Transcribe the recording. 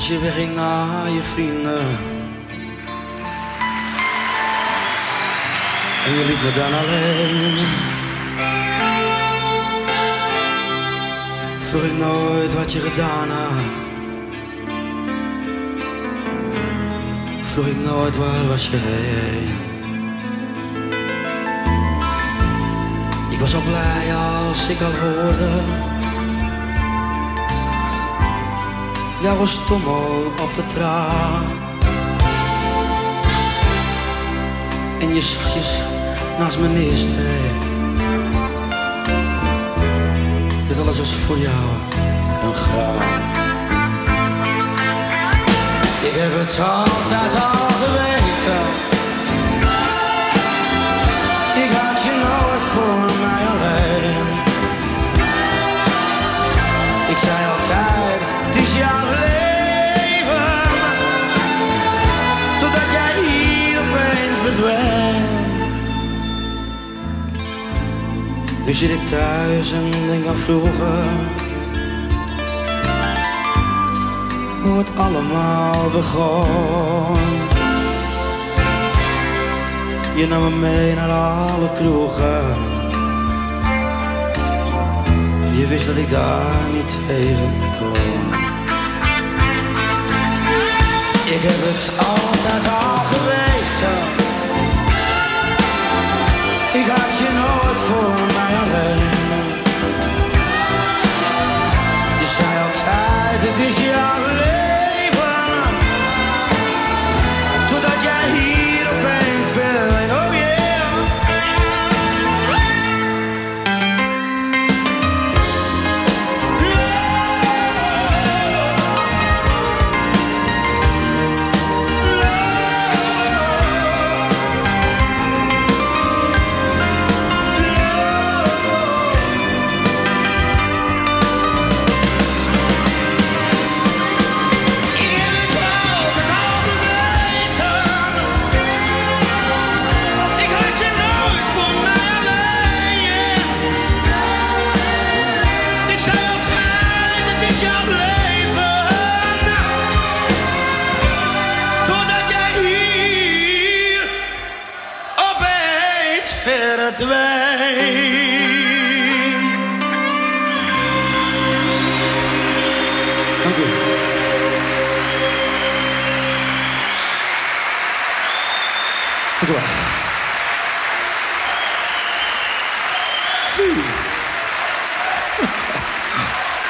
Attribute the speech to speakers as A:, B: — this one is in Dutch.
A: Als je wegging naar je vrienden. En je liet me dan alleen. Ik nooit wat je gedaan had. Ik nooit waar was je heen. Ik was al blij als ik al hoorde. Jouw stommel op de traan. En je zachtjes naast me neerstreek. Dit alles was voor jou een graan. Ik heb het altijd al Nu zit ik thuis en denk aan vroeger. Hoe het allemaal begon. Je nam me mee naar alle kroegen. Je wist dat ik daar niet tegen kon. Ik heb het al altijd, het Dank u. Dank.